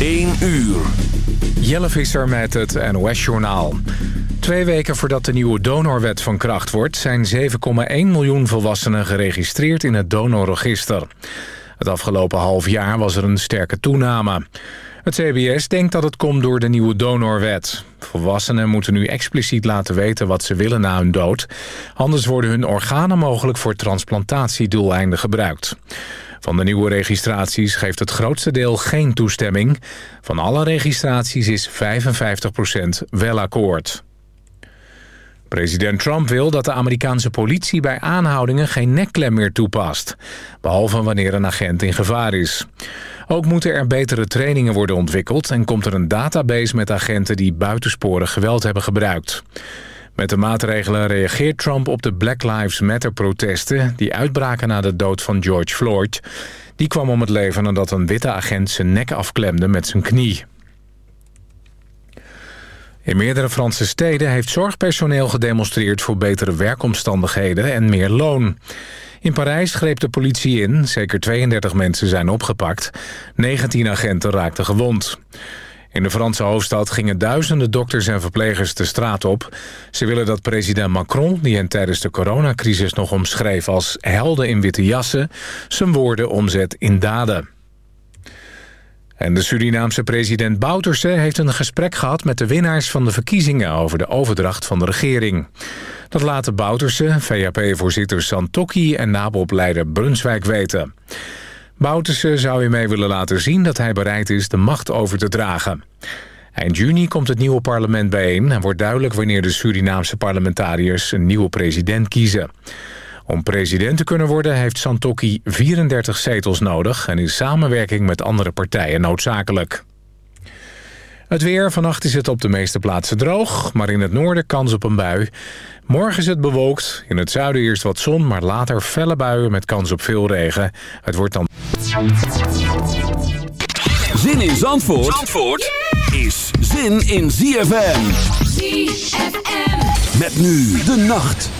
1 uur. Jelle Visser met het NOS-journaal. Twee weken voordat de nieuwe donorwet van kracht wordt... zijn 7,1 miljoen volwassenen geregistreerd in het donorregister. Het afgelopen half jaar was er een sterke toename. Het CBS denkt dat het komt door de nieuwe donorwet. Volwassenen moeten nu expliciet laten weten wat ze willen na hun dood. Anders worden hun organen mogelijk voor transplantatiedoeleinden gebruikt. Van de nieuwe registraties geeft het grootste deel geen toestemming. Van alle registraties is 55% wel akkoord. President Trump wil dat de Amerikaanse politie bij aanhoudingen geen nekklem meer toepast. Behalve wanneer een agent in gevaar is. Ook moeten er betere trainingen worden ontwikkeld... en komt er een database met agenten die buitensporig geweld hebben gebruikt. Met de maatregelen reageert Trump op de Black Lives Matter-protesten... die uitbraken na de dood van George Floyd. Die kwam om het leven nadat een witte agent zijn nek afklemde met zijn knie. In meerdere Franse steden heeft zorgpersoneel gedemonstreerd... voor betere werkomstandigheden en meer loon. In Parijs greep de politie in. Zeker 32 mensen zijn opgepakt. 19 agenten raakten gewond. In de Franse hoofdstad gingen duizenden dokters en verplegers de straat op. Ze willen dat president Macron, die hen tijdens de coronacrisis nog omschreef als helden in witte jassen, zijn woorden omzet in daden. En de Surinaamse president Bouterse heeft een gesprek gehad met de winnaars van de verkiezingen over de overdracht van de regering. Dat laten Bouterse, VHP-voorzitter Santokki en nabop Brunswijk weten. Boutersen zou hiermee willen laten zien dat hij bereid is de macht over te dragen. Eind juni komt het nieuwe parlement bijeen en wordt duidelijk wanneer de Surinaamse parlementariërs een nieuwe president kiezen. Om president te kunnen worden heeft Santokki 34 zetels nodig... en is samenwerking met andere partijen noodzakelijk. Het weer. Vannacht is het op de meeste plaatsen droog... maar in het noorden kans op een bui. Morgen is het bewolkt. In het zuiden eerst wat zon, maar later felle buien met kans op veel regen. Het wordt dan... Zin in Zandvoort, Zandvoort is zin in ZFM. ZFM. Met nu de nacht.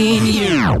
in you.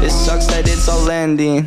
It sucks that it's all ending.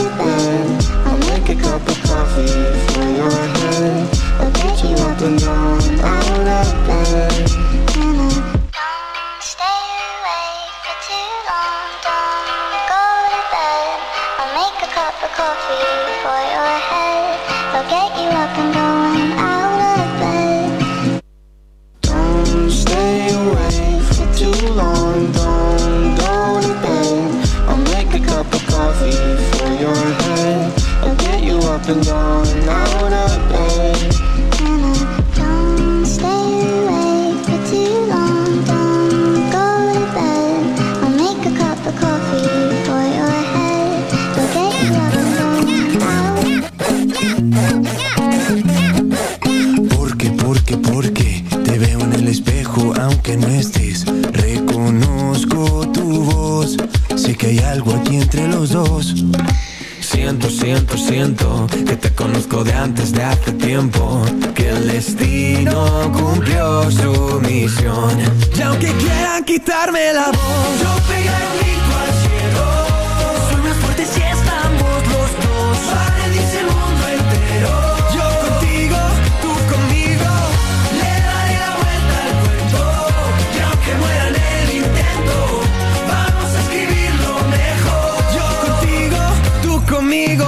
I'll make a cup of coffee for your head. I'll pick you up and down, out of bed. Don't stay for too long. Don't go to bed. I'll make a cup of coffee for your head. I'll get you up and going. been I wanna de antes de hace tiempo que el destino cumplió su misión. Y aunque quieran quitarme la voz, yo pegaré un grito al cielo. más fuerte si estamos los dos. Pare, dice el mundo entero. Yo contigo, tú conmigo. Le daré la vuelta al cuento. Y aunque mueran el intento, vamos a escribirlo mejor. Yo contigo, tú conmigo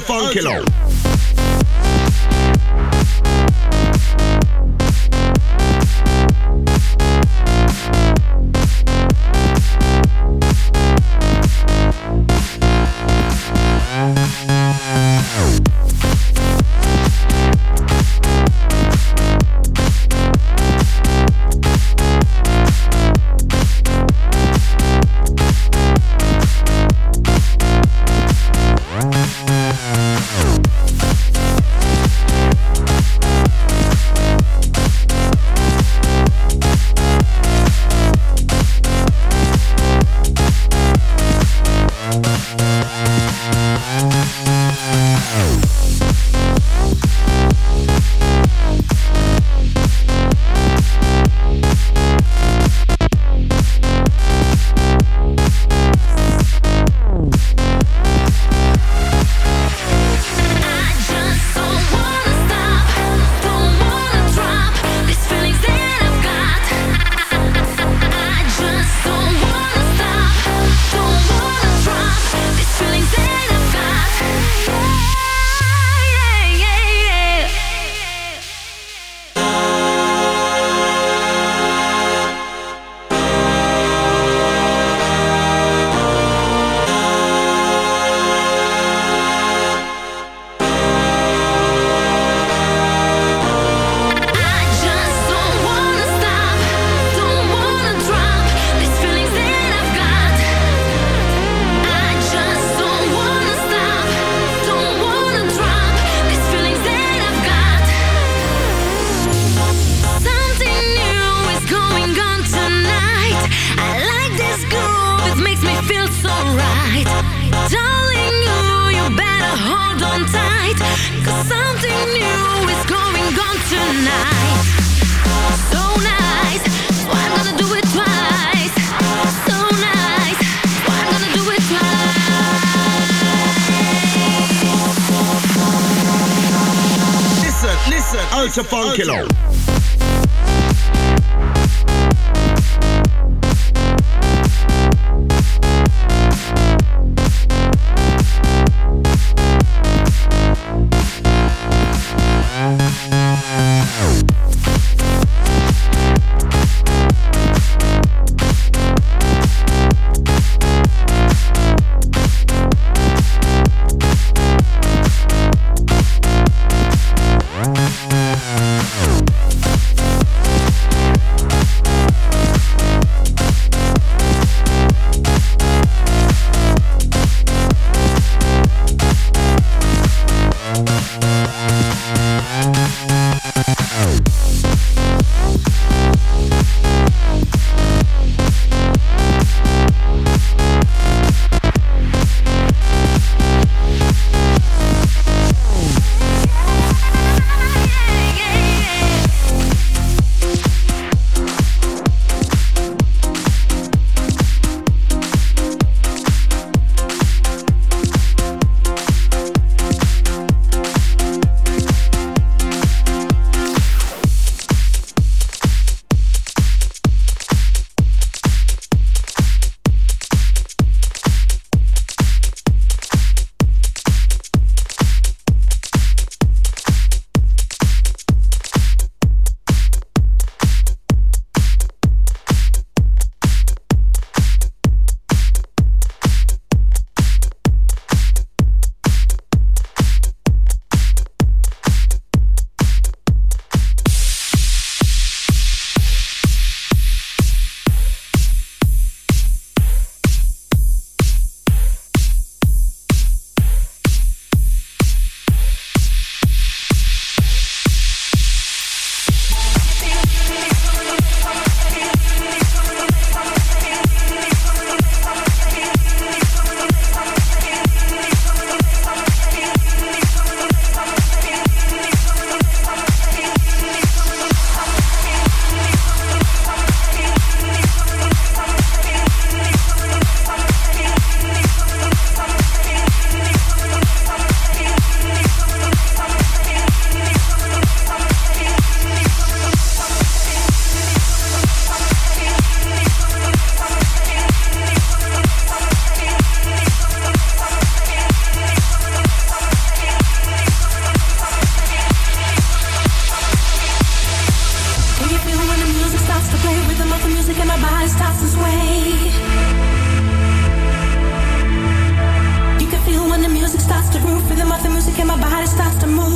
to Funkilo. Oh, start to move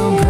so bright.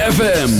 ZFM.